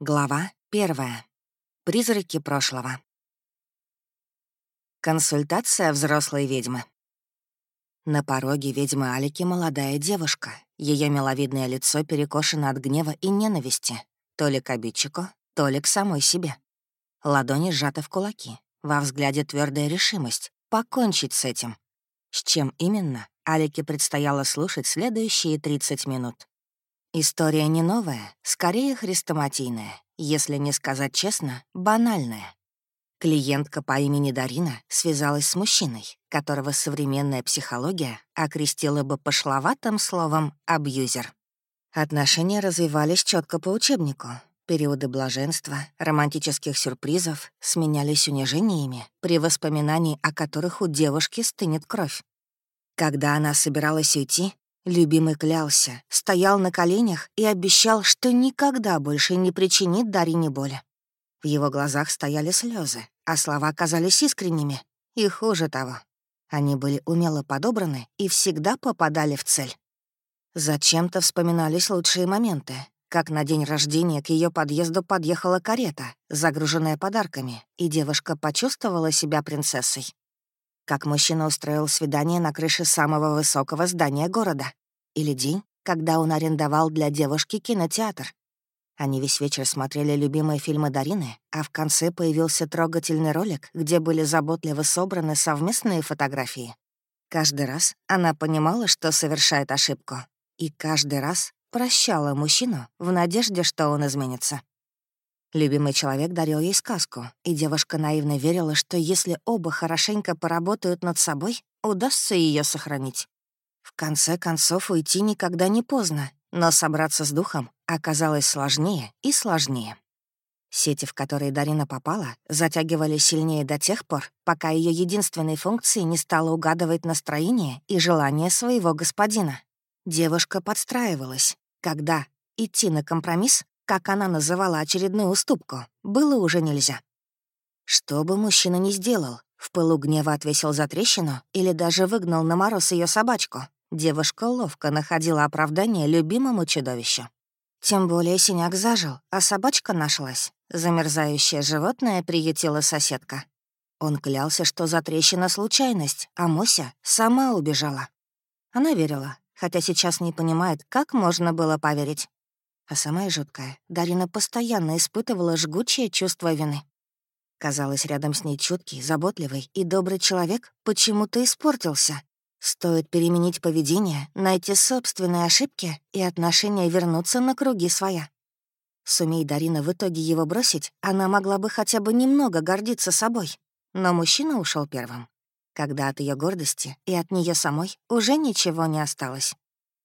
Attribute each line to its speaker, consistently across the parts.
Speaker 1: Глава первая. Призраки прошлого. Консультация взрослой ведьмы. На пороге ведьмы Алики молодая девушка. Ее миловидное лицо перекошено от гнева и ненависти. То ли к обидчику, то ли к самой себе. Ладони сжаты в кулаки. Во взгляде твердая решимость — покончить с этим. С чем именно, Алике предстояло слушать следующие 30 минут. История не новая, скорее хрестоматийная, если не сказать честно, банальная. Клиентка по имени Дарина связалась с мужчиной, которого современная психология окрестила бы пошловатым словом «абьюзер». Отношения развивались четко по учебнику. Периоды блаженства, романтических сюрпризов сменялись унижениями, при воспоминании о которых у девушки стынет кровь. Когда она собиралась уйти, Любимый клялся, стоял на коленях и обещал, что никогда больше не причинит Дарине боли. В его глазах стояли слезы, а слова казались искренними. И хуже того, они были умело подобраны и всегда попадали в цель. Зачем-то вспоминались лучшие моменты, как на день рождения к ее подъезду подъехала карета, загруженная подарками, и девушка почувствовала себя принцессой. Как мужчина устроил свидание на крыше самого высокого здания города, или день, когда он арендовал для девушки кинотеатр. Они весь вечер смотрели любимые фильмы Дарины, а в конце появился трогательный ролик, где были заботливо собраны совместные фотографии. Каждый раз она понимала, что совершает ошибку, и каждый раз прощала мужчину в надежде, что он изменится. Любимый человек дарил ей сказку, и девушка наивно верила, что если оба хорошенько поработают над собой, удастся ее сохранить. В конце концов, уйти никогда не поздно, но собраться с духом оказалось сложнее и сложнее. Сети, в которые Дарина попала, затягивали сильнее до тех пор, пока ее единственной функцией не стало угадывать настроение и желание своего господина. Девушка подстраивалась, когда идти на компромисс, как она называла очередную уступку, было уже нельзя. Что бы мужчина ни сделал, в пылу гнева отвесил за трещину или даже выгнал на мороз ее собачку, Девушка ловко находила оправдание любимому чудовищу. Тем более синяк зажил, а собачка нашлась. Замерзающее животное приютила соседка. Он клялся, что затрещина случайность, а Мося сама убежала. Она верила, хотя сейчас не понимает, как можно было поверить. А самое жуткое, Дарина постоянно испытывала жгучее чувство вины. Казалось, рядом с ней чуткий, заботливый и добрый человек почему-то испортился, Стоит переменить поведение, найти собственные ошибки, и отношения вернуться на круги своя. Сумей Дарина в итоге его бросить, она могла бы хотя бы немного гордиться собой. Но мужчина ушел первым, когда от ее гордости и от нее самой уже ничего не осталось.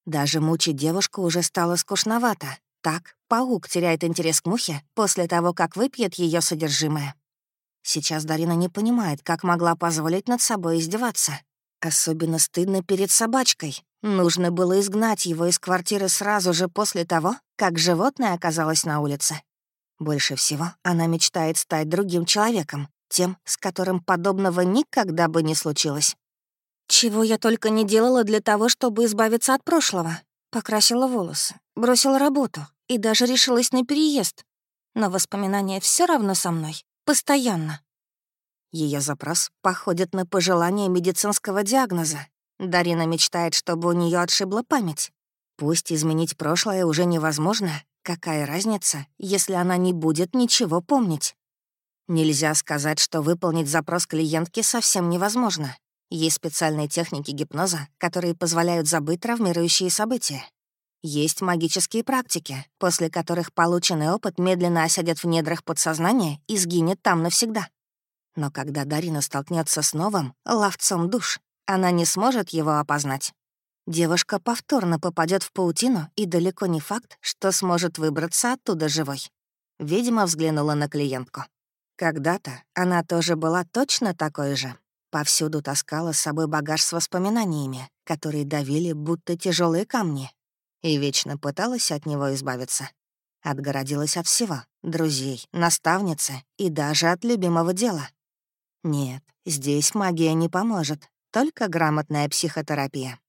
Speaker 1: Даже мучить девушку уже стало скучновато. Так, паук теряет интерес к мухе после того, как выпьет ее содержимое. Сейчас Дарина не понимает, как могла позволить над собой издеваться, Особенно стыдно перед собачкой. Нужно было изгнать его из квартиры сразу же после того, как животное оказалось на улице. Больше всего она мечтает стать другим человеком, тем, с которым подобного никогда бы не случилось. Чего я только не делала для того, чтобы избавиться от прошлого. Покрасила волосы, бросила работу и даже решилась на переезд. Но воспоминания все равно со мной. Постоянно. Ее запрос походит на пожелание медицинского диагноза. Дарина мечтает, чтобы у нее отшибла память. Пусть изменить прошлое уже невозможно, какая разница, если она не будет ничего помнить? Нельзя сказать, что выполнить запрос клиентки совсем невозможно. Есть специальные техники гипноза, которые позволяют забыть травмирующие события. Есть магические практики, после которых полученный опыт медленно осядет в недрах подсознания и сгинет там навсегда. Но когда Дарина столкнется с новым, ловцом душ, она не сможет его опознать. Девушка повторно попадет в паутину, и далеко не факт, что сможет выбраться оттуда живой. Видимо, взглянула на клиентку. Когда-то она тоже была точно такой же. Повсюду таскала с собой багаж с воспоминаниями, которые давили, будто тяжелые камни, и вечно пыталась от него избавиться. Отгородилась от всего — друзей, наставницы и даже от любимого дела. Нет, здесь магия не поможет, только грамотная психотерапия.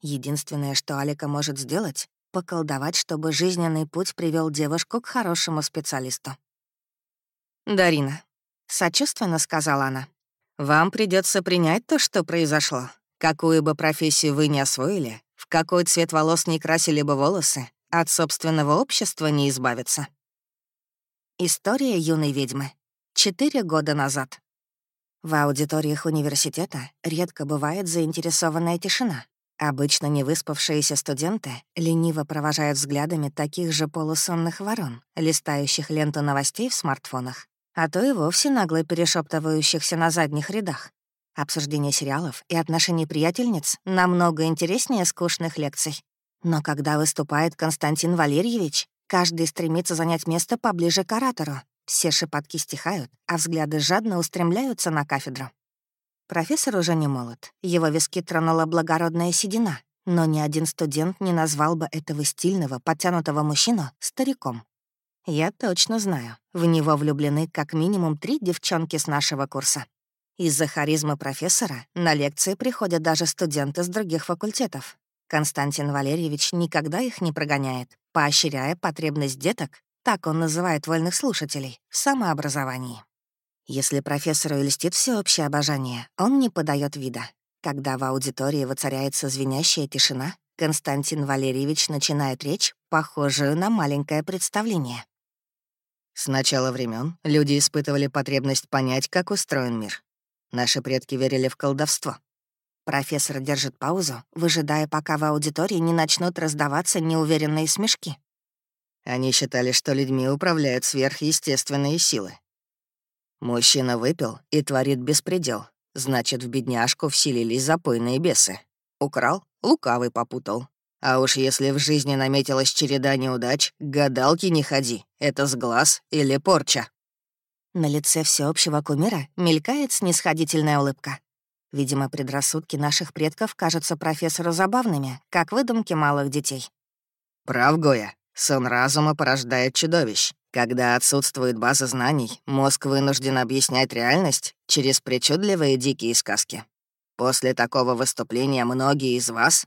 Speaker 1: Единственное, что Алика может сделать, поколдовать, чтобы жизненный путь привел девушку к хорошему специалисту. «Дарина», — сочувственно сказала она, — «вам придется принять то, что произошло. Какую бы профессию вы ни освоили, какой цвет волос не красили бы волосы, от собственного общества не избавиться». История юной ведьмы. Четыре года назад. В аудиториях университета редко бывает заинтересованная тишина. Обычно невыспавшиеся студенты лениво провожают взглядами таких же полусонных ворон, листающих ленту новостей в смартфонах, а то и вовсе нагло перешептывающихся на задних рядах. Обсуждение сериалов и отношений приятельниц намного интереснее скучных лекций. Но когда выступает Константин Валерьевич, каждый стремится занять место поближе к оратору, все шепотки стихают, а взгляды жадно устремляются на кафедру. Профессор уже не молод, его виски тронула благородная седина, но ни один студент не назвал бы этого стильного, подтянутого мужчину стариком. Я точно знаю, в него влюблены как минимум три девчонки с нашего курса. Из-за харизмы профессора на лекции приходят даже студенты с других факультетов. Константин Валерьевич никогда их не прогоняет, поощряя потребность деток так он называет вольных слушателей, в самообразовании. Если профессору льстит всеобщее обожание, он не подает вида. Когда в аудитории воцаряется звенящая тишина, Константин Валерьевич начинает речь, похожую на маленькое представление. С начала времен люди испытывали потребность понять, как устроен мир. Наши предки верили в колдовство. Профессор держит паузу, выжидая, пока в аудитории не начнут раздаваться неуверенные смешки. Они считали, что людьми управляют сверхъестественные силы. Мужчина выпил и творит беспредел. Значит, в бедняжку вселились запойные бесы. Украл, лукавый попутал. А уж если в жизни наметилась череда неудач, гадалки не ходи. Это сглаз или порча. На лице всеобщего кумира мелькает снисходительная улыбка. Видимо, предрассудки наших предков кажутся профессору забавными, как выдумки малых детей. «Прав, Гоя. Сон разума порождает чудовищ. Когда отсутствует база знаний, мозг вынужден объяснять реальность через причудливые дикие сказки. После такого выступления многие из вас...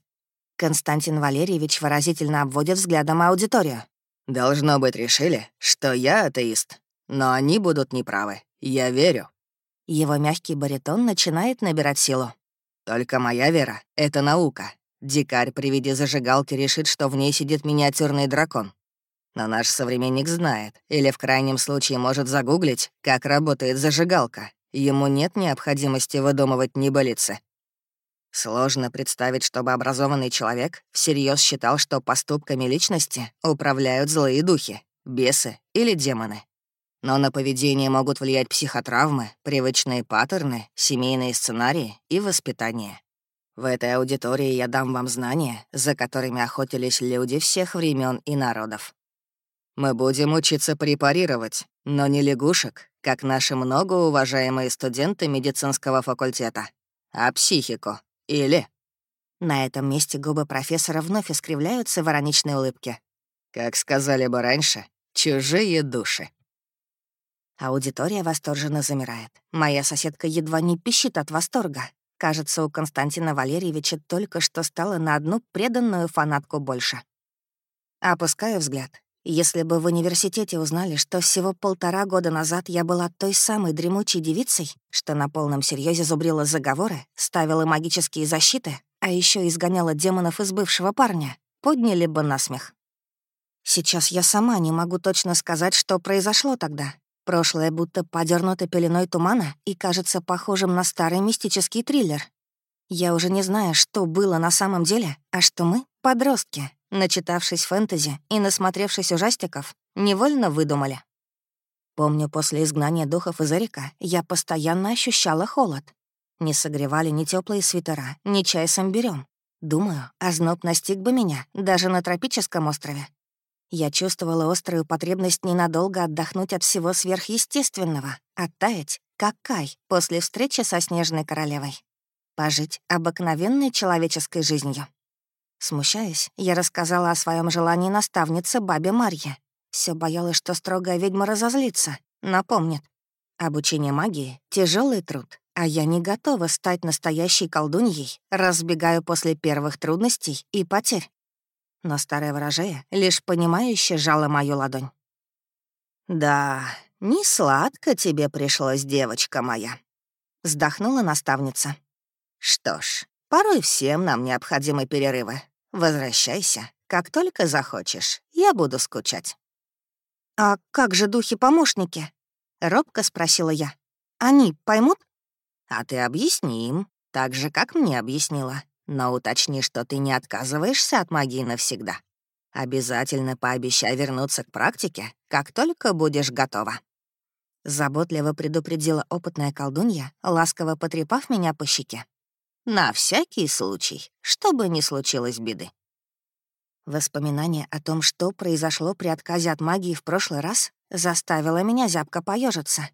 Speaker 1: Константин Валерьевич выразительно обводит взглядом аудиторию. «Должно быть, решили, что я атеист. Но они будут неправы. Я верю». Его мягкий баритон начинает набирать силу. «Только моя вера — это наука, Дикарь при виде зажигалки решит, что в ней сидит миниатюрный дракон. Но наш современник знает, или в крайнем случае может загуглить, как работает зажигалка. Ему нет необходимости выдумывать небылицы. Сложно представить, чтобы образованный человек всерьез считал, что поступками личности управляют злые духи, бесы или демоны. Но на поведение могут влиять психотравмы, привычные паттерны, семейные сценарии и воспитание. В этой аудитории я дам вам знания, за которыми охотились люди всех времен и народов. Мы будем учиться препарировать, но не лягушек, как наши многоуважаемые студенты медицинского факультета, а психику. Или... На этом месте губы профессора вновь искривляются в ироничной улыбке. Как сказали бы раньше, чужие души. Аудитория восторженно замирает. Моя соседка едва не пищит от восторга. Кажется, у Константина Валерьевича только что стало на одну преданную фанатку больше. Опускаю взгляд. Если бы в университете узнали, что всего полтора года назад я была той самой дремучей девицей, что на полном серьезе зубрила заговоры, ставила магические защиты, а еще изгоняла демонов из бывшего парня, подняли бы насмех. Сейчас я сама не могу точно сказать, что произошло тогда, Прошлое будто подернуто пеленой тумана и кажется похожим на старый мистический триллер. Я уже не знаю, что было на самом деле, а что мы — подростки, начитавшись фэнтези и насмотревшись ужастиков, невольно выдумали. Помню, после изгнания духов из Эрика я постоянно ощущала холод. Не согревали ни теплые свитера, ни чай с имбирём. Думаю, озноб настиг бы меня даже на тропическом острове. Я чувствовала острую потребность ненадолго отдохнуть от всего сверхъестественного, оттаять, как Кай после встречи со Снежной Королевой. Пожить обыкновенной человеческой жизнью. Смущаясь, я рассказала о своем желании наставнице бабе Марье. Все боялась, что строгая ведьма разозлится, напомнит. Обучение магии — тяжелый труд, а я не готова стать настоящей колдуньей, разбегаю после первых трудностей и потерь. Но старая ворожея лишь понимающе сжала мою ладонь. «Да, не сладко тебе пришлось, девочка моя», — вздохнула наставница. «Что ж, порой всем нам необходимы перерывы. Возвращайся, как только захочешь. Я буду скучать». «А как же духи-помощники?» — робко спросила я. «Они поймут?» «А ты объясни им, так же, как мне объяснила. Но уточни, что ты не отказываешься от магии навсегда. Обязательно пообещай вернуться к практике, как только будешь готова». Заботливо предупредила опытная колдунья, ласково потрепав меня по щеке. «На всякий случай, чтобы не случилось беды». Воспоминание о том, что произошло при отказе от магии в прошлый раз, заставило меня зябко поежиться.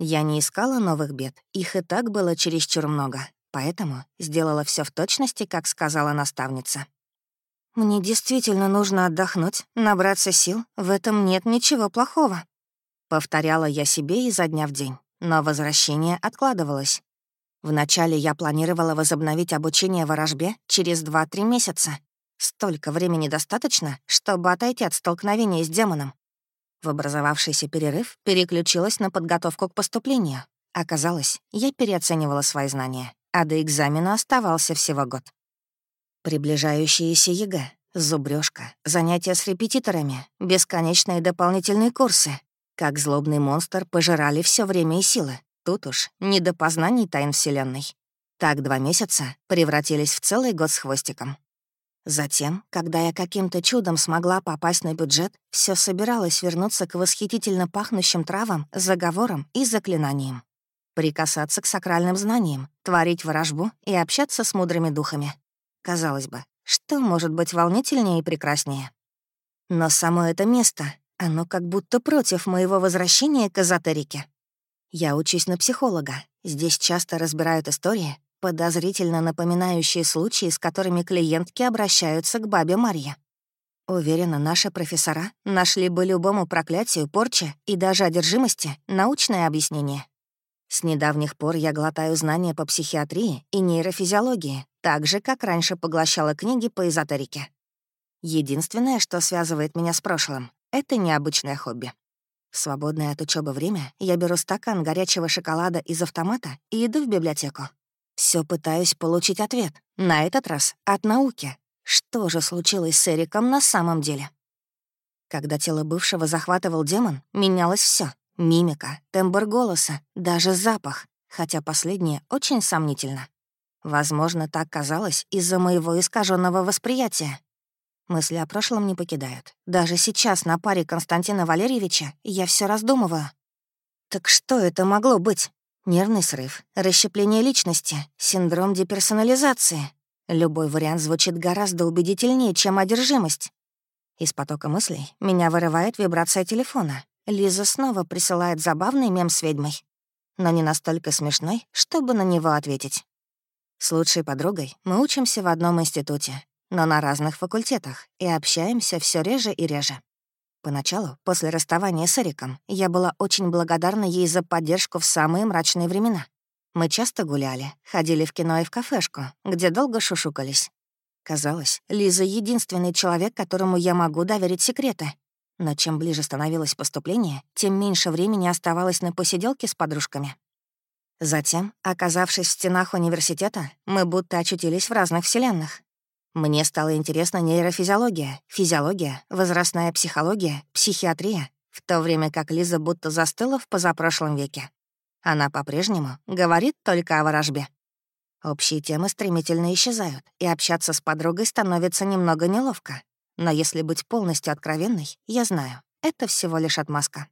Speaker 1: Я не искала новых бед, их и так было чересчур много, поэтому сделала все в точности, как сказала наставница. «Мне действительно нужно отдохнуть, набраться сил, в этом нет ничего плохого», — повторяла я себе изо дня в день, но возвращение откладывалось. Вначале я планировала возобновить обучение ворожбе через 2-3 месяца, Столько времени достаточно, чтобы отойти от столкновения с демоном. В образовавшийся перерыв переключилась на подготовку к поступлению. Оказалось, я переоценивала свои знания, а до экзамена оставался всего год. Приближающиеся ЕГЭ, зубрёжка, занятия с репетиторами, бесконечные дополнительные курсы. Как злобный монстр пожирали все время и силы. Тут уж не до познаний тайн Вселенной. Так два месяца превратились в целый год с хвостиком. Затем, когда я каким-то чудом смогла попасть на бюджет, все собиралось вернуться к восхитительно пахнущим травам, заговорам и заклинаниям. Прикасаться к сакральным знаниям, творить ворожбу и общаться с мудрыми духами. Казалось бы, что может быть волнительнее и прекраснее? Но само это место, оно как будто против моего возвращения к эзотерике. Я учусь на психолога. Здесь часто разбирают истории, подозрительно напоминающие случаи, с которыми клиентки обращаются к бабе Марье. Уверена, наши профессора нашли бы любому проклятию, порче и даже одержимости научное объяснение. С недавних пор я глотаю знания по психиатрии и нейрофизиологии, так же, как раньше поглощала книги по эзотерике. Единственное, что связывает меня с прошлым, — это необычное хобби. В свободное от учебы время я беру стакан горячего шоколада из автомата и иду в библиотеку. Все пытаюсь получить ответ, на этот раз от науки. Что же случилось с Эриком на самом деле? Когда тело бывшего захватывал демон, менялось все: Мимика, тембр голоса, даже запах, хотя последнее очень сомнительно. Возможно, так казалось из-за моего искаженного восприятия. Мысли о прошлом не покидают. Даже сейчас на паре Константина Валерьевича я все раздумываю. Так что это могло быть? Нервный срыв, расщепление личности, синдром деперсонализации. Любой вариант звучит гораздо убедительнее, чем одержимость. Из потока мыслей меня вырывает вибрация телефона. Лиза снова присылает забавный мем с ведьмой. Но не настолько смешной, чтобы на него ответить. С лучшей подругой мы учимся в одном институте, но на разных факультетах и общаемся все реже и реже. Поначалу, после расставания с Эриком, я была очень благодарна ей за поддержку в самые мрачные времена. Мы часто гуляли, ходили в кино и в кафешку, где долго шушукались. Казалось, Лиза — единственный человек, которому я могу доверить секреты. Но чем ближе становилось поступление, тем меньше времени оставалось на посиделке с подружками. Затем, оказавшись в стенах университета, мы будто очутились в разных вселенных. Мне стала интересна нейрофизиология, физиология, возрастная психология, психиатрия, в то время как Лиза будто застыла в позапрошлом веке. Она по-прежнему говорит только о ворожбе. Общие темы стремительно исчезают, и общаться с подругой становится немного неловко. Но если быть полностью откровенной, я знаю, это всего лишь отмазка.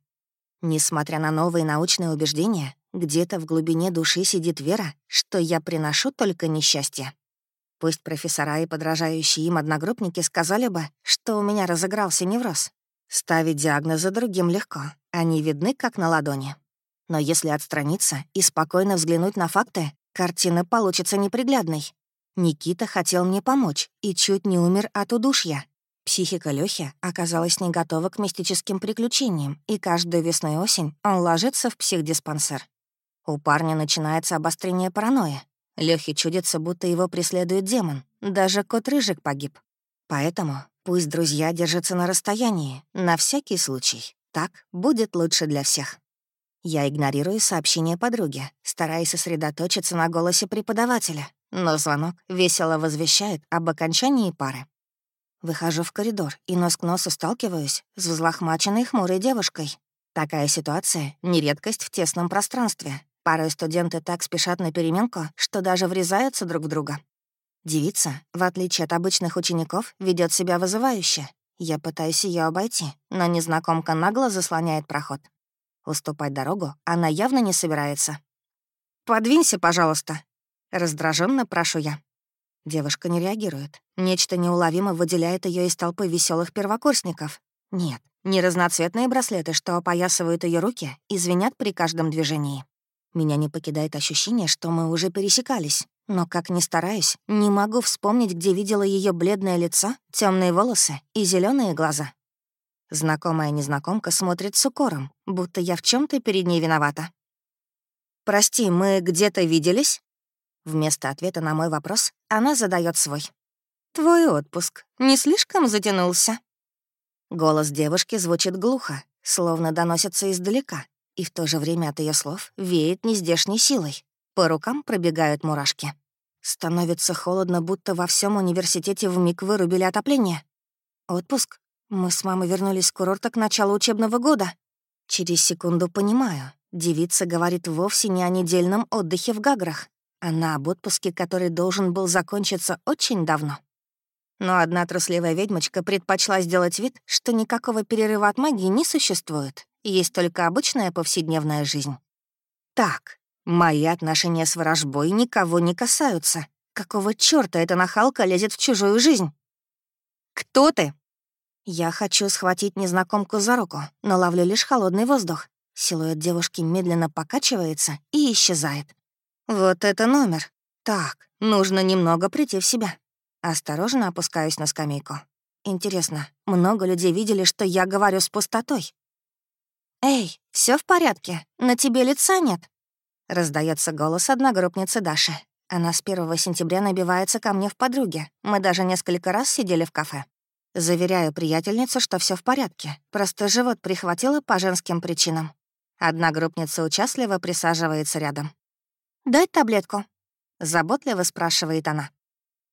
Speaker 1: Несмотря на новые научные убеждения, где-то в глубине души сидит вера, что я приношу только несчастье. Пусть профессора и подражающие им одногруппники сказали бы, что у меня разыгрался невроз. Ставить диагнозы другим легко, они видны как на ладони. Но если отстраниться и спокойно взглянуть на факты, картина получится неприглядной. Никита хотел мне помочь и чуть не умер от удушья. Психика Лёхи оказалась не готова к мистическим приключениям, и каждую весну и осень он ложится в психдиспансер. У парня начинается обострение паранойи, Лёхе чудится, будто его преследует демон. Даже кот Рыжик погиб. Поэтому Пусть друзья держатся на расстоянии, на всякий случай. Так будет лучше для всех. Я игнорирую сообщение подруги, стараясь сосредоточиться на голосе преподавателя, но звонок весело возвещает об окончании пары. Выхожу в коридор и нос к носу сталкиваюсь с взлохмаченной хмурой девушкой. Такая ситуация — не редкость в тесном пространстве. Порой студенты так спешат на переменку, что даже врезаются друг в друга. Девица, в отличие от обычных учеников, ведет себя вызывающе. Я пытаюсь ее обойти, но незнакомка нагло заслоняет проход. Уступать дорогу она явно не собирается. «Подвинься, пожалуйста», — раздраженно прошу я. Девушка не реагирует. Нечто неуловимо выделяет ее из толпы веселых первокурсников. Нет, не разноцветные браслеты, что опоясывают ее руки и при каждом движении. Меня не покидает ощущение, что мы уже пересекались. Но, как ни стараюсь, не могу вспомнить, где видела ее бледное лицо, темные волосы и зеленые глаза. Знакомая незнакомка смотрит с укором, будто я в чем то перед ней виновата. «Прости, мы где-то виделись?» Вместо ответа на мой вопрос она задает свой. «Твой отпуск не слишком затянулся?» Голос девушки звучит глухо, словно доносится издалека, и в то же время от ее слов веет нездешней силой. По рукам пробегают мурашки. Становится холодно, будто во всем университете вмиг вырубили отопление. Отпуск? Мы с мамой вернулись с курорта к началу учебного года. Через секунду понимаю, девица говорит вовсе не о недельном отдыхе в Гаграх, она об отпуске, который должен был закончиться очень давно. Но одна трусливая ведьмочка предпочла сделать вид, что никакого перерыва от магии не существует, есть только обычная повседневная жизнь. Так, мои отношения с ворожбой никого не касаются. Какого чёрта эта нахалка лезет в чужую жизнь? «Кто ты?» Я хочу схватить незнакомку за руку, но ловлю лишь холодный воздух. Силуэт девушки медленно покачивается и исчезает. Вот это номер. Так, нужно немного прийти в себя. Осторожно опускаюсь на скамейку. Интересно, много людей видели, что я говорю с пустотой? «Эй, все в порядке? На тебе лица нет?» Раздается голос одногруппницы Даши. Она с 1 сентября набивается ко мне в подруге. Мы даже несколько раз сидели в кафе. Заверяю приятельницу, что все в порядке, просто живот прихватило по женским причинам. Одна группница участливо присаживается рядом. «Дать таблетку?» — заботливо спрашивает она.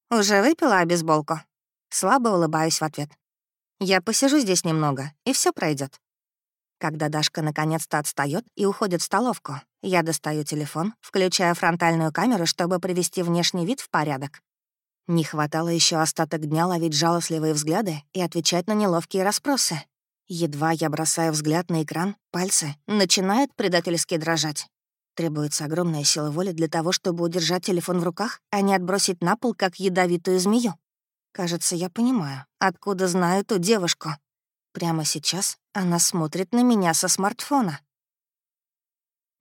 Speaker 1: «Уже выпила обезболку?» Слабо улыбаюсь в ответ. «Я посижу здесь немного, и все пройдет. Когда Дашка наконец-то отстает и уходит в столовку, я достаю телефон, включая фронтальную камеру, чтобы привести внешний вид в порядок. Не хватало еще остаток дня ловить жалостливые взгляды и отвечать на неловкие расспросы. Едва я бросаю взгляд на экран, пальцы начинают предательски дрожать. Требуется огромная сила воли для того, чтобы удержать телефон в руках, а не отбросить на пол, как ядовитую змею. Кажется, я понимаю, откуда знаю ту девушку. Прямо сейчас она смотрит на меня со смартфона.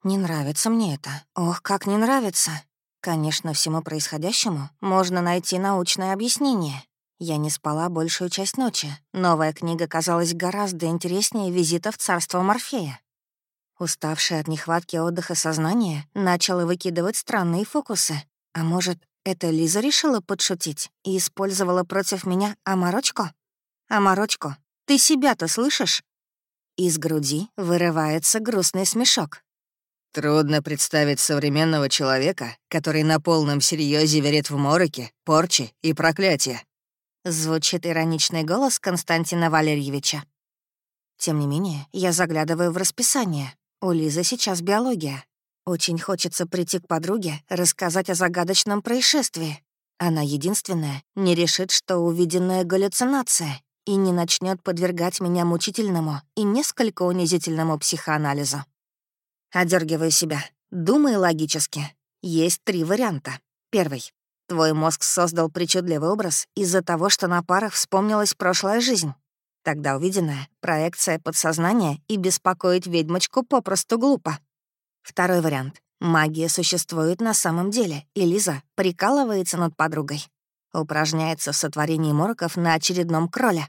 Speaker 1: Не нравится мне это. Ох, как не нравится. Конечно, всему происходящему можно найти научное объяснение. Я не спала большую часть ночи. Новая книга казалась гораздо интереснее визита в царство Морфея. Уставшая от нехватки отдыха сознание начала выкидывать странные фокусы. А может, это Лиза решила подшутить и использовала против меня Аморочку? Аморочку, ты себя-то слышишь? Из груди вырывается грустный смешок.
Speaker 2: Трудно представить современного человека, который на полном серьезе верит в мороки, порчи и проклятия.
Speaker 1: Звучит ироничный голос Константина Валерьевича. Тем не менее, я заглядываю в расписание. У Лизы сейчас биология. Очень хочется прийти к подруге, рассказать о загадочном происшествии. Она единственная не решит, что увиденная галлюцинация, и не начнет подвергать меня мучительному и несколько унизительному психоанализу. Одергиваю себя. Думаю логически. Есть три варианта. Первый. Твой мозг создал причудливый образ из-за того, что на парах вспомнилась прошлая жизнь. Тогда увиденная — проекция подсознания и беспокоить ведьмочку попросту глупо. Второй вариант. Магия существует на самом деле, и Лиза прикалывается над подругой. Упражняется в сотворении мороков на очередном кроле.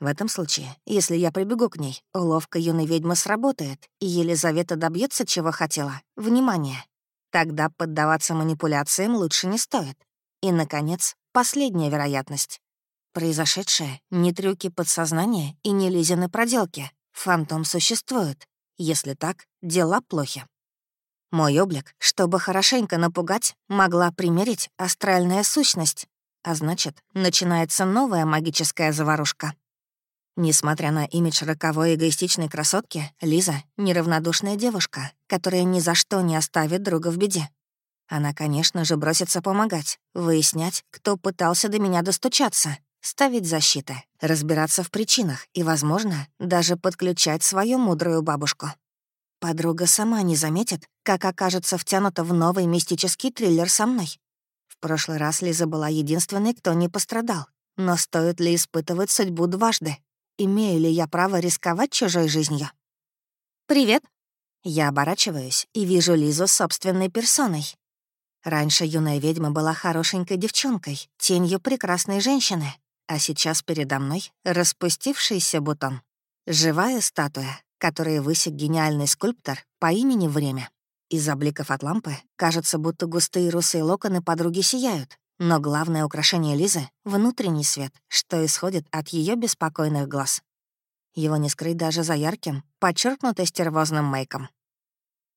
Speaker 1: В этом случае, если я прибегу к ней, уловка юной ведьмы сработает, и Елизавета добьется, чего хотела — внимания. Тогда поддаваться манипуляциям лучше не стоит. И, наконец, последняя вероятность. Произошедшее — не трюки подсознания и не Лизины проделки. Фантом существует. Если так, дела плохи. Мой облик, чтобы хорошенько напугать, могла примерить астральная сущность. А значит, начинается новая магическая заварушка. Несмотря на имидж роковой эгоистичной красотки, Лиза — неравнодушная девушка, которая ни за что не оставит друга в беде. Она, конечно же, бросится помогать, выяснять, кто пытался до меня достучаться, ставить защиты, разбираться в причинах и, возможно, даже подключать свою мудрую бабушку. Подруга сама не заметит, как окажется втянута в новый мистический триллер со мной. В прошлый раз Лиза была единственной, кто не пострадал. Но стоит ли испытывать судьбу дважды? Имею ли я право рисковать чужой жизнью? «Привет!» Я оборачиваюсь и вижу Лизу собственной персоной. Раньше юная ведьма была хорошенькой девчонкой, тенью прекрасной женщины, а сейчас передо мной распустившийся бутон. Живая статуя, которой высек гениальный скульптор по имени Время. Из-за бликов от лампы кажется, будто густые русые локоны подруги сияют, но главное украшение Лизы — внутренний свет, что исходит от ее беспокойных глаз. Его не скрыть даже за ярким, подчеркнуто стервозным мейком.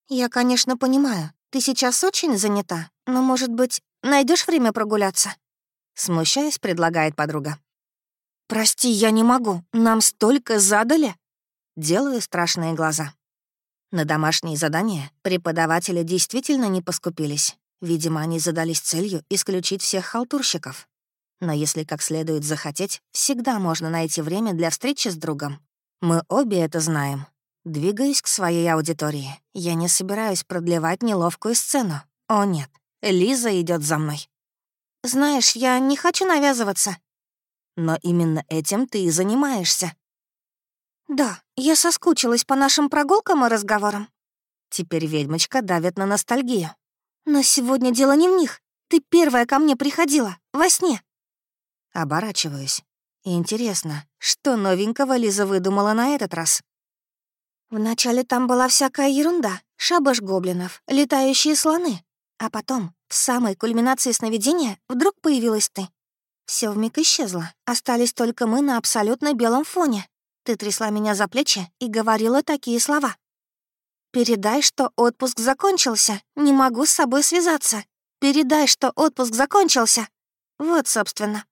Speaker 1: «Я, конечно, понимаю, ты сейчас очень занята, но, может быть, найдешь время прогуляться?» Смущаясь, предлагает подруга. «Прости, я не могу. Нам столько задали!» Делаю страшные глаза. На домашние задания преподаватели действительно не поскупились. Видимо, они задались целью исключить всех халтурщиков. Но если как следует захотеть, всегда можно найти время для встречи с другом. Мы обе это знаем. Двигаюсь к своей аудитории. Я не собираюсь продлевать неловкую сцену. О нет, Лиза идет за мной. «Знаешь, я не хочу навязываться». «Но именно этим ты и занимаешься». «Да, я соскучилась по нашим прогулкам и разговорам». Теперь ведьмочка давит на ностальгию. Но сегодня дело не в них. Ты первая ко мне приходила, во сне. Оборачиваюсь. Интересно, что новенького Лиза выдумала на этот раз? Вначале там была всякая ерунда, шабаш гоблинов, летающие слоны. А потом, в самой кульминации сновидения, вдруг появилась ты. Все вмиг исчезло, остались только мы на абсолютно белом фоне. Ты трясла меня за плечи и говорила такие слова. «Передай, что отпуск закончился. Не могу с собой связаться. Передай, что отпуск закончился. Вот, собственно».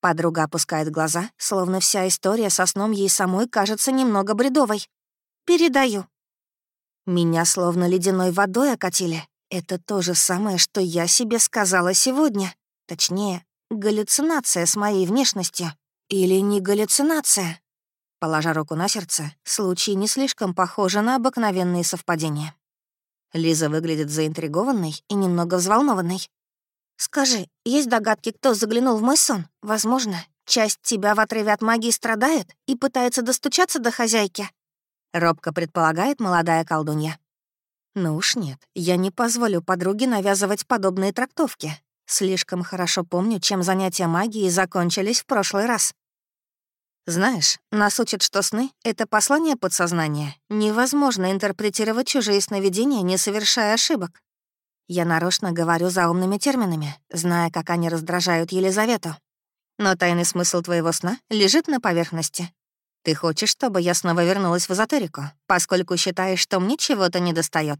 Speaker 1: Подруга опускает глаза, словно вся история со сном ей самой кажется немного бредовой. «Передаю». Меня словно ледяной водой окатили. Это то же самое, что я себе сказала сегодня. Точнее, галлюцинация с моей внешностью. Или не галлюцинация. Положа руку на сердце, случай не слишком похожи на обыкновенные совпадения. Лиза выглядит заинтригованной и немного взволнованной. «Скажи, есть догадки, кто заглянул в мой сон? Возможно, часть тебя в отрыве от магии страдает и пытается достучаться до хозяйки?» Робко предполагает молодая колдунья. «Ну уж нет, я не позволю подруге навязывать подобные трактовки. Слишком хорошо помню, чем занятия магией закончились в прошлый раз. Знаешь, нас учат, что сны — это послание подсознания. Невозможно интерпретировать чужие сновидения, не совершая ошибок. Я нарочно говорю заумными терминами, зная, как они раздражают Елизавету. Но тайный смысл твоего сна лежит на поверхности. Ты хочешь, чтобы я снова вернулась в эзотерику, поскольку считаешь, что мне чего-то недостает.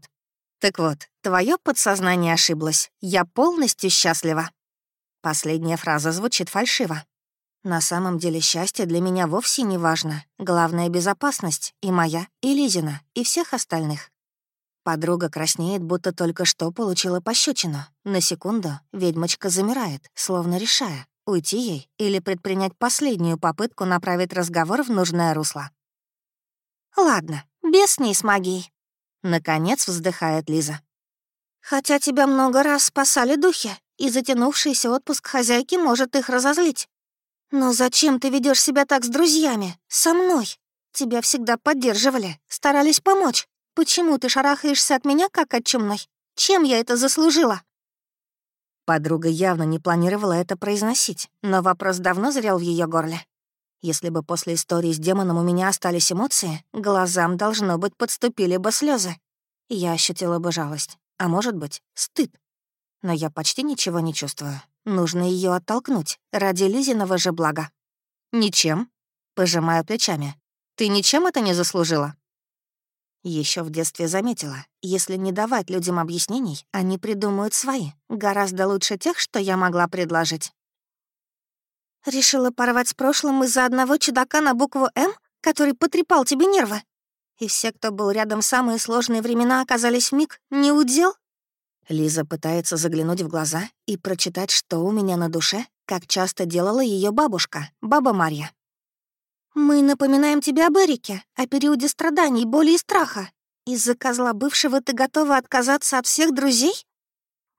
Speaker 1: Так вот, твое подсознание ошиблось. Я полностью счастлива. Последняя фраза звучит фальшиво. На самом деле счастье для меня вовсе не важно. Главное — безопасность, и моя, и Лизина, и всех остальных. Подруга краснеет, будто только что получила пощечину. На секунду ведьмочка замирает, словно решая, уйти ей или предпринять последнюю попытку направить разговор в нужное русло. «Ладно, без ней с магией», — наконец вздыхает Лиза. «Хотя тебя много раз спасали духи, и затянувшийся отпуск хозяйки может их разозлить. «Но зачем ты ведешь себя так с друзьями? Со мной? Тебя всегда поддерживали, старались помочь. Почему ты шарахаешься от меня, как от чумной? Чем я это заслужила?» Подруга явно не планировала это произносить, но вопрос давно зрел в ее горле. Если бы после истории с демоном у меня остались эмоции, глазам, должно быть, подступили бы слезы. Я ощутила бы жалость, а может быть, стыд. Но я почти ничего не чувствую. Нужно ее оттолкнуть ради Лизиного же блага. «Ничем», — пожимаю плечами. «Ты ничем это не заслужила?» Еще в детстве заметила, если не давать людям объяснений, они придумают свои, гораздо лучше тех, что я могла предложить. Решила порвать с прошлым из-за одного чудака на букву «М», который потрепал тебе нервы? И все, кто был рядом в самые сложные времена, оказались миг не удел? Лиза пытается заглянуть в глаза и прочитать, что у меня на душе, как часто делала ее бабушка, баба Марья. «Мы напоминаем тебе об Эрике, о периоде страданий, боли и страха. Из-за козла бывшего ты готова отказаться от всех друзей?»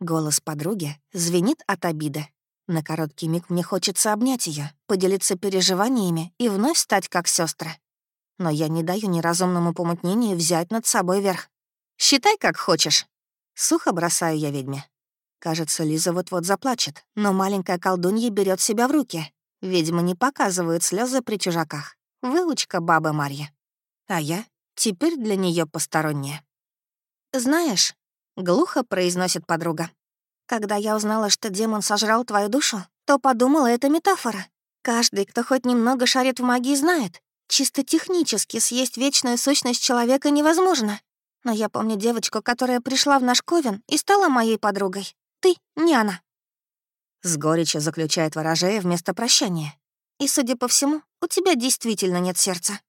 Speaker 1: Голос подруги звенит от обиды. На короткий миг мне хочется обнять ее, поделиться переживаниями и вновь стать как сестры. Но я не даю неразумному помутнению взять над собой верх. «Считай, как хочешь». Сухо бросаю я ведьме. Кажется, Лиза вот-вот заплачет, но маленькая колдунья берет себя в руки. Ведьмы не показывают слезы при чужаках. Выучка бабы Марьи. А я теперь для нее посторонняя. «Знаешь», — глухо произносит подруга, «когда я узнала, что демон сожрал твою душу, то подумала, это метафора. Каждый, кто хоть немного шарит в магии, знает. Чисто технически съесть вечную сущность человека невозможно. Но я помню девочку, которая пришла в наш Ковен и стала моей подругой. Ты не она. С горечью заключает ворожея вместо прощания. И, судя по всему, у тебя действительно нет сердца.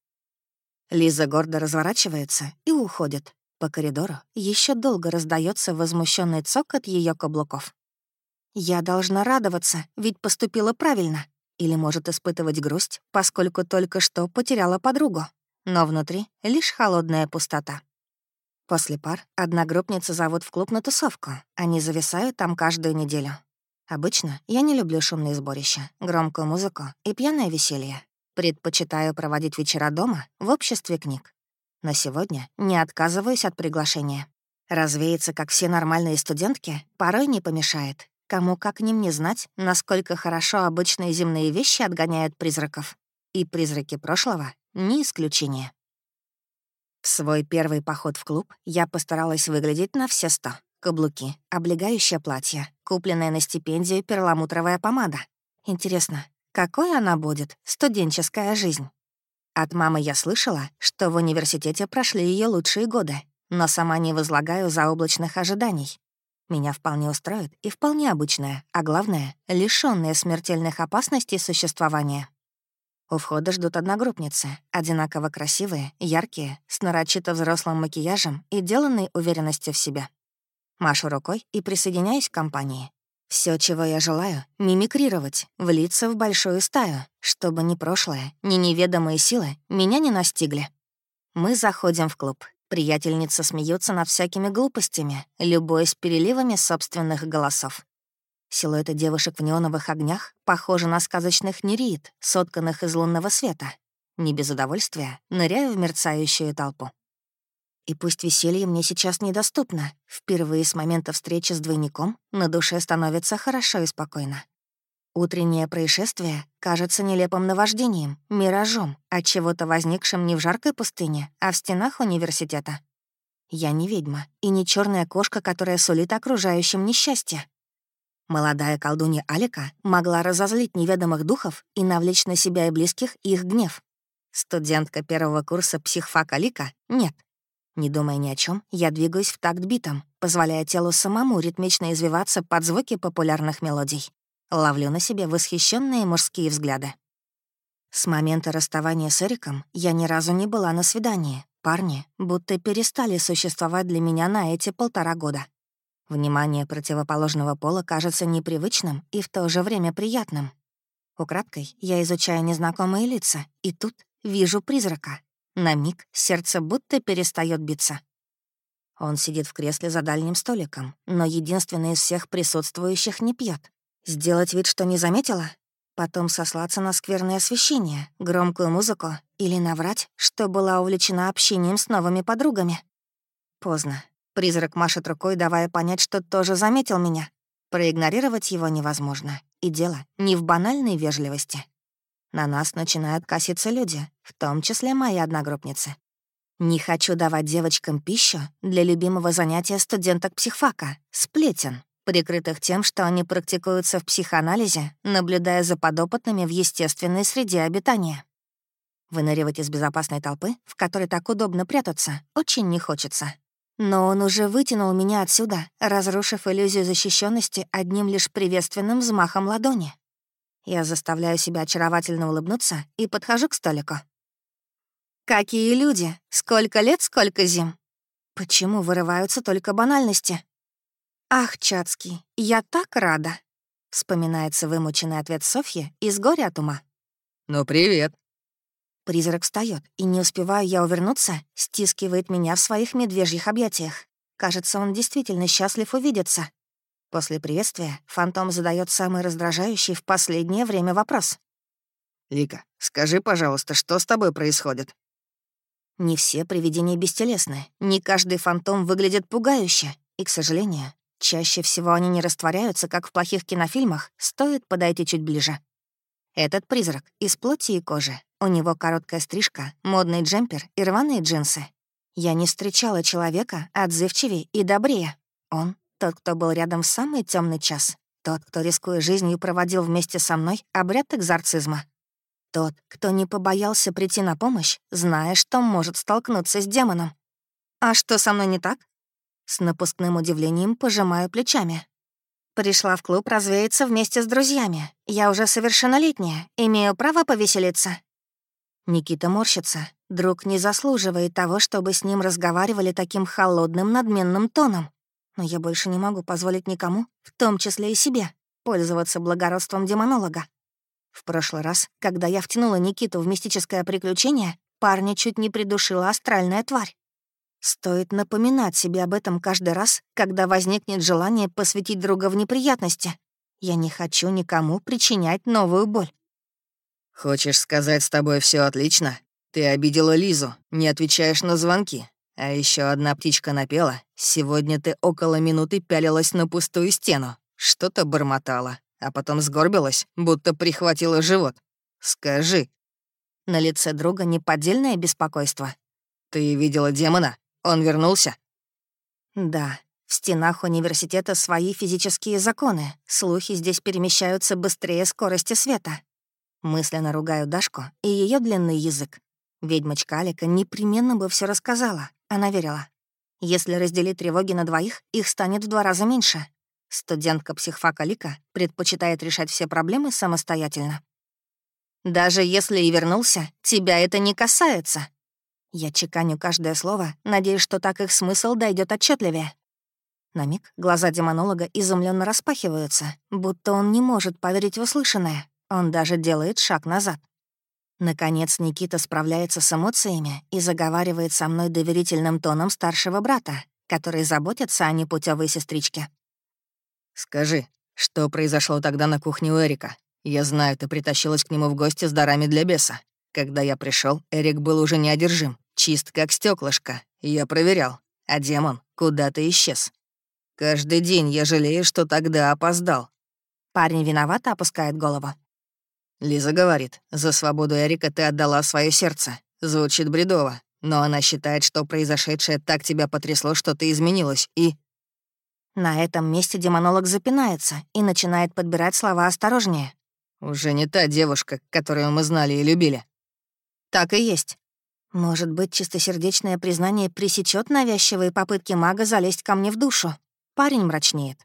Speaker 1: Лиза гордо разворачивается и уходит. По коридору еще долго раздается возмущенный цокот ее каблуков. Я должна радоваться, ведь поступила правильно. Или может испытывать грусть, поскольку только что потеряла подругу. Но внутри лишь холодная пустота. После пар одногруппницы зовут в клуб на тусовку. Они зависают там каждую неделю. Обычно я не люблю шумные сборища, громкую музыку и пьяное веселье. Предпочитаю проводить вечера дома в обществе книг. Но сегодня не отказываюсь от приглашения. Развеяться, как все нормальные студентки, порой не помешает. Кому как ним не знать, насколько хорошо обычные земные вещи отгоняют призраков. И призраки прошлого — не исключение. В свой первый поход в клуб я постаралась выглядеть на все сто. Каблуки, облегающее платье, купленная на стипендию перламутровая помада. Интересно, какой она будет, студенческая жизнь? От мамы я слышала, что в университете прошли ее лучшие годы, но сама не возлагаю заоблачных ожиданий. Меня вполне устроит и вполне обычное, а главное — лишённое смертельных опасностей существования. У входа ждут одногруппницы, одинаково красивые, яркие, с нарочито взрослым макияжем и деланной уверенностью в себе. Машу рукой и присоединяюсь к компании. Все, чего я желаю — мимикрировать, влиться в большую стаю, чтобы ни прошлое, ни неведомые силы меня не настигли. Мы заходим в клуб. Приятельницы смеются над всякими глупостями, любуясь переливами собственных голосов. Силуэты девушек в неоновых огнях похожи на сказочных нереид, сотканных из лунного света. Не без удовольствия ныряю в мерцающую толпу. И пусть веселье мне сейчас недоступно, впервые с момента встречи с двойником на душе становится хорошо и спокойно. Утреннее происшествие кажется нелепым наваждением, миражом, от чего-то возникшим не в жаркой пустыне, а в стенах университета. Я не ведьма и не черная кошка, которая сулит окружающим несчастье. Молодая колдунья Алика могла разозлить неведомых духов и навлечь на себя и близких их гнев. Студентка первого курса психфак Алика — нет. Не думая ни о чем, я двигаюсь в такт битом, позволяя телу самому ритмично извиваться под звуки популярных мелодий. Ловлю на себе восхищенные мужские взгляды. С момента расставания с Эриком я ни разу не была на свидании. Парни будто перестали существовать для меня на эти полтора года. Внимание противоположного пола кажется непривычным и в то же время приятным. Украдкой я изучаю незнакомые лица, и тут вижу призрака. На миг сердце будто перестает биться. Он сидит в кресле за дальним столиком, но единственный из всех присутствующих не пьет. Сделать вид, что не заметила? Потом сослаться на скверное освещение, громкую музыку или наврать, что была увлечена общением с новыми подругами? Поздно. Призрак машет рукой, давая понять, что тоже заметил меня. Проигнорировать его невозможно. И дело не в банальной вежливости. На нас начинают коситься люди, в том числе мои одногруппницы. Не хочу давать девочкам пищу для любимого занятия студенток психфака — сплетен. прикрытых тем, что они практикуются в психоанализе, наблюдая за подопытными в естественной среде обитания. Выныривать из безопасной толпы, в которой так удобно прятаться, очень не хочется. Но он уже вытянул меня отсюда, разрушив иллюзию защищенности одним лишь приветственным взмахом ладони. Я заставляю себя очаровательно улыбнуться и подхожу к столику. «Какие люди! Сколько лет, сколько зим!» Почему вырываются только банальности? «Ах, Чацкий, я так рада!» — вспоминается вымученный ответ Софьи из горя от ума.
Speaker 2: «Ну, привет!»
Speaker 1: Призрак встает, и не успеваю я увернуться, стискивает меня в своих медвежьих объятиях. Кажется, он действительно счастлив увидеться. После приветствия фантом задает самый раздражающий в последнее время вопрос.
Speaker 2: «Лика, скажи, пожалуйста, что с тобой происходит?»
Speaker 1: Не все привидения бестелесны, не каждый фантом выглядит пугающе, и, к сожалению, чаще всего они не растворяются, как в плохих кинофильмах, стоит подойти чуть ближе. Этот призрак из плоти и кожи. У него короткая стрижка, модный джемпер и рваные джинсы. Я не встречала человека отзывчивее и добрее. Он — тот, кто был рядом в самый темный час. Тот, кто, рискуя жизнью, проводил вместе со мной обряд экзорцизма. Тот, кто не побоялся прийти на помощь, зная, что может столкнуться с демоном. А что со мной не так? С напускным удивлением пожимаю плечами. Пришла в клуб развеяться вместе с друзьями. Я уже совершеннолетняя, имею право повеселиться. Никита морщится. Друг не заслуживает того, чтобы с ним разговаривали таким холодным, надменным тоном. Но я больше не могу позволить никому, в том числе и себе, пользоваться благородством демонолога. В прошлый раз, когда я втянула Никиту в мистическое приключение, парня чуть не придушила астральная тварь. Стоит напоминать себе об этом каждый раз, когда возникнет желание посвятить друга в неприятности. Я не хочу никому причинять новую боль.
Speaker 2: «Хочешь сказать, с тобой все отлично? Ты обидела Лизу, не отвечаешь на звонки. А еще одна птичка напела. Сегодня ты около минуты пялилась на пустую стену. Что-то бормотала а потом сгорбилась, будто прихватила живот. Скажи».
Speaker 1: На лице друга неподдельное беспокойство.
Speaker 2: «Ты видела демона? Он вернулся?»
Speaker 1: «Да, в стенах университета свои физические законы. Слухи здесь перемещаются быстрее скорости света. Мысленно ругаю Дашку и ее длинный язык. Ведьмочка Алика непременно бы все рассказала. Она верила. Если разделить тревоги на двоих, их станет в два раза меньше. Студентка психфака Лика предпочитает решать все проблемы самостоятельно. «Даже если и вернулся, тебя это не касается». Я чеканю каждое слово, надеясь, что так их смысл дойдет отчетливее. На миг глаза демонолога изумленно распахиваются, будто он не может поверить в услышанное. Он даже делает шаг назад. Наконец Никита справляется с эмоциями и заговаривает со мной доверительным тоном старшего брата, который заботится о непутевой сестричке.
Speaker 2: «Скажи, что произошло тогда на кухне у Эрика? Я знаю, ты притащилась к нему в гости с дарами для беса. Когда я пришел, Эрик был уже неодержим, чист как стеклышко. Я проверял, а демон куда-то исчез. Каждый день я жалею, что тогда опоздал».
Speaker 1: Парень виновато опускает голову.
Speaker 2: Лиза говорит, за свободу Эрика ты отдала свое сердце. Звучит бредово, но она считает, что произошедшее так тебя потрясло, что ты изменилась, и...
Speaker 1: На этом месте демонолог запинается и начинает подбирать слова осторожнее.
Speaker 2: «Уже не та девушка, которую мы знали и любили».
Speaker 1: «Так и есть. Может быть, чистосердечное признание пресечет навязчивые попытки мага залезть ко мне в душу. Парень мрачнеет.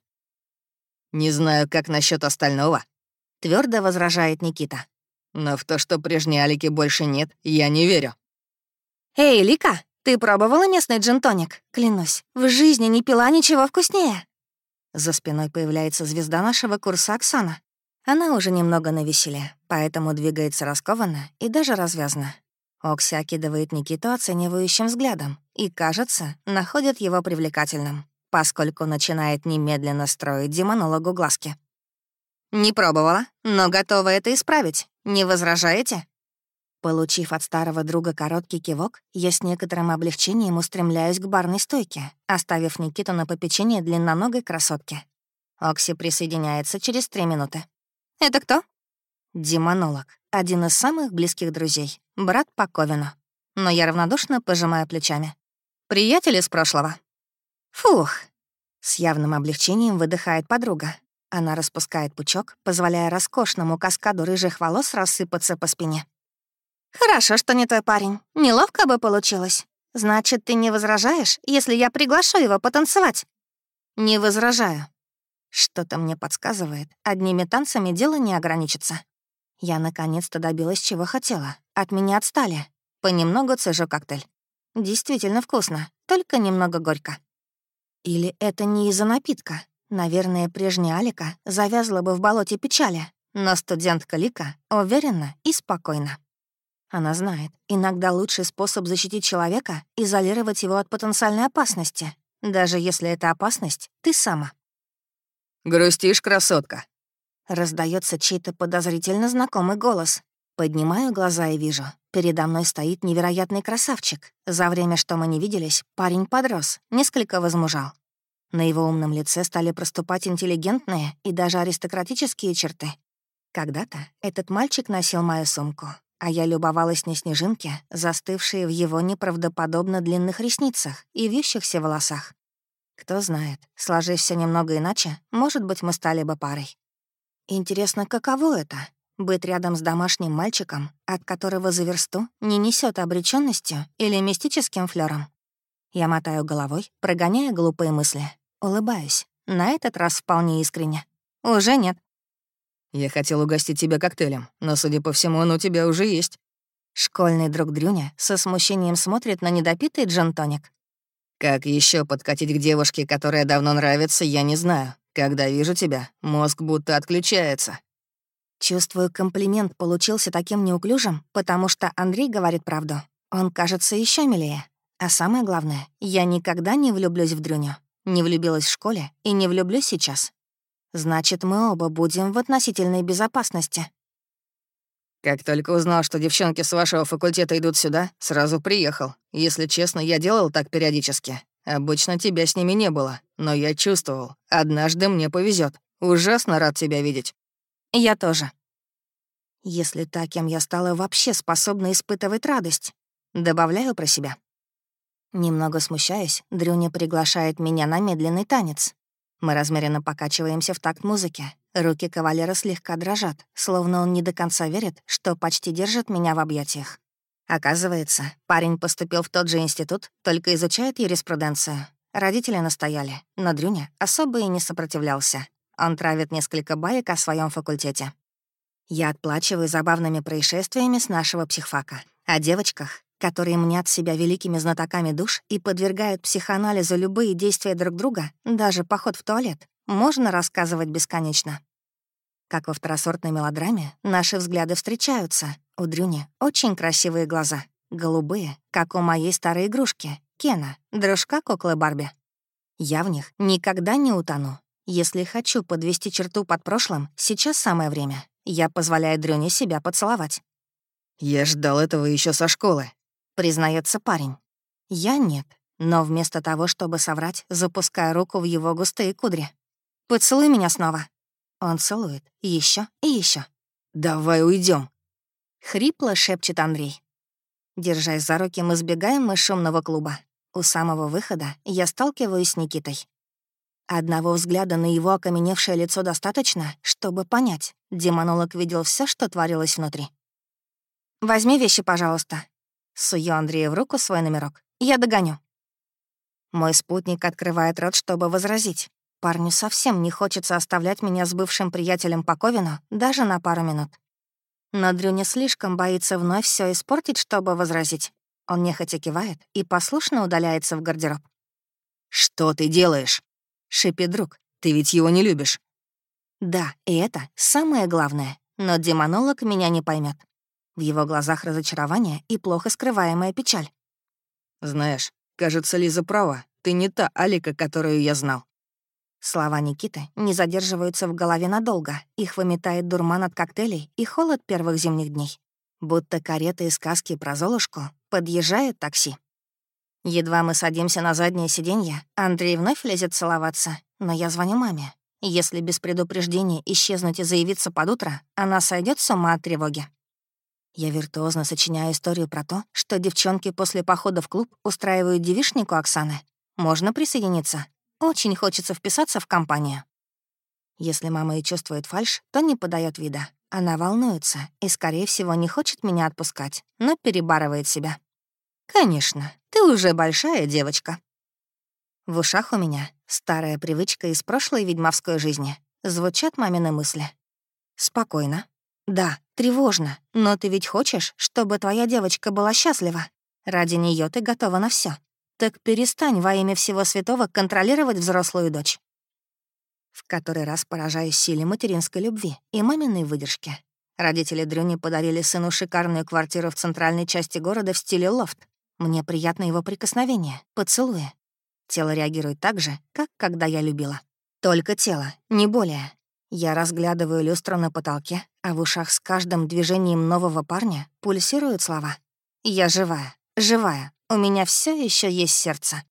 Speaker 2: «Не знаю, как насчет остального», —
Speaker 1: твердо возражает Никита.
Speaker 2: «Но в то, что прежней Алики больше нет, я не верю».
Speaker 1: «Эй, Лика, ты пробовала местный джинтоник? Клянусь, в жизни не пила ничего вкуснее. За спиной появляется звезда нашего курса Оксана. Она уже немного навеселе, поэтому двигается раскованно и даже развязно. Окси окидывает Никиту оценивающим взглядом и, кажется, находит его привлекательным, поскольку начинает немедленно строить демонологу глазки. «Не пробовала, но готова это исправить. Не возражаете?» Получив от старого друга короткий кивок, я с некоторым облегчением устремляюсь к барной стойке, оставив Никиту на попечение длинноногой красотки. Окси присоединяется через три минуты. «Это кто?» Демонолог, один из самых близких друзей, брат по Ковину. Но я равнодушно пожимаю плечами. Приятель из прошлого. Фух. С явным облегчением выдыхает подруга. Она распускает пучок, позволяя роскошному каскаду рыжих волос рассыпаться по спине. «Хорошо, что не твой парень. Неловко бы получилось. Значит, ты не возражаешь, если я приглашу его потанцевать?» «Не возражаю». Что-то мне подсказывает, одними танцами дело не ограничится. Я наконец-то добилась, чего хотела. От меня отстали. Понемногу цежу коктейль. Действительно вкусно, только немного горько. Или это не из-за напитка? Наверное, прежняя Алика завязла бы в болоте печали, но студентка Лика уверенно и спокойно. Она знает, иногда лучший способ защитить человека — изолировать его от потенциальной опасности, даже если эта опасность — ты сама.
Speaker 2: «Грустишь, красотка?»
Speaker 1: Раздается чей-то подозрительно знакомый голос. Поднимаю глаза и вижу. Передо мной стоит невероятный красавчик. За время, что мы не виделись, парень подрос, несколько возмужал. На его умном лице стали проступать интеллигентные и даже аристократические черты. Когда-то этот мальчик носил мою сумку, а я любовалась на снежинки, застывшие в его неправдоподобно длинных ресницах и вьющихся волосах. Кто знает, сложись все немного иначе, может быть, мы стали бы парой. Интересно, каково это — быть рядом с домашним мальчиком, от которого за версту не несет обреченностью или мистическим флером? Я мотаю головой, прогоняя глупые мысли. Улыбаюсь. На этот раз вполне искренне. Уже нет.
Speaker 2: Я хотел угостить тебя коктейлем, но, судя по всему, он у тебя уже есть.
Speaker 1: Школьный друг Дрюня со смущением смотрит на недопитый джин-тоник.
Speaker 2: Как еще подкатить к девушке, которая давно нравится, я не знаю. Когда вижу тебя, мозг будто отключается.
Speaker 1: Чувствую, комплимент получился таким неуклюжим, потому что Андрей говорит правду. Он кажется еще милее. А самое главное, я никогда не влюблюсь в Дрюню. Не влюбилась в школе и не влюблюсь сейчас. Значит, мы оба будем в относительной безопасности.
Speaker 2: Как только узнал, что девчонки с вашего факультета идут сюда, сразу приехал. Если честно, я делал так периодически. Обычно тебя с ними не было, но я чувствовал, однажды мне повезет. Ужасно рад тебя видеть.
Speaker 1: Я тоже. Если та, кем я стала, вообще способна испытывать радость, добавляю про себя. Немного смущаясь, Дрюня приглашает меня на медленный танец. Мы размеренно покачиваемся в такт музыки. Руки кавалера слегка дрожат, словно он не до конца верит, что почти держит меня в объятиях. Оказывается, парень поступил в тот же институт, только изучает юриспруденцию. Родители настояли, но Дрюня особо и не сопротивлялся. Он травит несколько баек о своем факультете. Я отплачиваю забавными происшествиями с нашего психфака. О девочках, которые мнят себя великими знатоками душ и подвергают психоанализу любые действия друг друга, даже поход в туалет, можно рассказывать бесконечно. Как во второсортной мелодраме, наши взгляды встречаются. У Дрюни очень красивые глаза, голубые, как у моей старой игрушки, Кена, дружка куклы Барби. Я в них никогда не утону. Если хочу подвести черту под прошлым, сейчас самое время. Я позволяю Дрюне себя поцеловать.
Speaker 2: «Я ждал этого еще со школы»,
Speaker 1: признается парень. Я нет, но вместо того, чтобы соврать, запускаю руку в его густые кудри. «Поцелуй меня снова». Он целует еще и еще.
Speaker 2: «Давай уйдем.
Speaker 1: Хрипло шепчет Андрей. Держась за руки, мы сбегаем из шумного клуба. У самого выхода я сталкиваюсь с Никитой. Одного взгляда на его окаменевшее лицо достаточно, чтобы понять, демонолог видел все, что творилось внутри. «Возьми вещи, пожалуйста», Сую Андрею в руку свой номерок. Я догоню. Мой спутник открывает рот, чтобы возразить. Парню совсем не хочется оставлять меня с бывшим приятелем Паковину даже на пару минут. Но Дрюня слишком боится вновь все испортить, чтобы возразить. Он нехотя кивает и послушно удаляется в гардероб.
Speaker 2: «Что ты делаешь?» — шипит друг. «Ты ведь его не любишь».
Speaker 1: Да, и это самое главное. Но демонолог меня не поймет. В его глазах разочарование и плохо скрываемая печаль.
Speaker 2: «Знаешь, кажется, Лиза права. Ты не та Алика, которую я знал».
Speaker 1: Слова Никиты не задерживаются в голове надолго. Их выметает дурман от коктейлей и холод первых зимних дней. Будто карета из сказки про Золушку подъезжает такси. Едва мы садимся на заднее сиденье, Андрей вновь лезет целоваться, но я звоню маме. Если без предупреждения исчезнуть и заявиться под утро, она сойдет с ума от тревоги. Я виртуозно сочиняю историю про то, что девчонки после похода в клуб устраивают девишнику Оксаны. Можно присоединиться? очень хочется вписаться в компанию. Если мама и чувствует фальш, то не подает вида. Она волнуется и, скорее всего, не хочет меня отпускать, но перебарывает себя. «Конечно, ты уже большая девочка». В ушах у меня старая привычка из прошлой ведьмовской жизни. Звучат мамины мысли. «Спокойно. Да, тревожно, но ты ведь хочешь, чтобы твоя девочка была счастлива. Ради нее ты готова на все. Так перестань во имя всего святого контролировать взрослую дочь в который раз поражаюсь силе материнской любви и маминой выдержки. Родители Дрюни подарили сыну шикарную квартиру в центральной части города в стиле лофт. Мне приятно его прикосновение, поцелуи. Тело реагирует так же, как когда я любила. Только тело, не более. Я разглядываю люстру на потолке, а в ушах с каждым движением нового парня пульсируют слова. «Я живая, живая, у меня все еще есть сердце».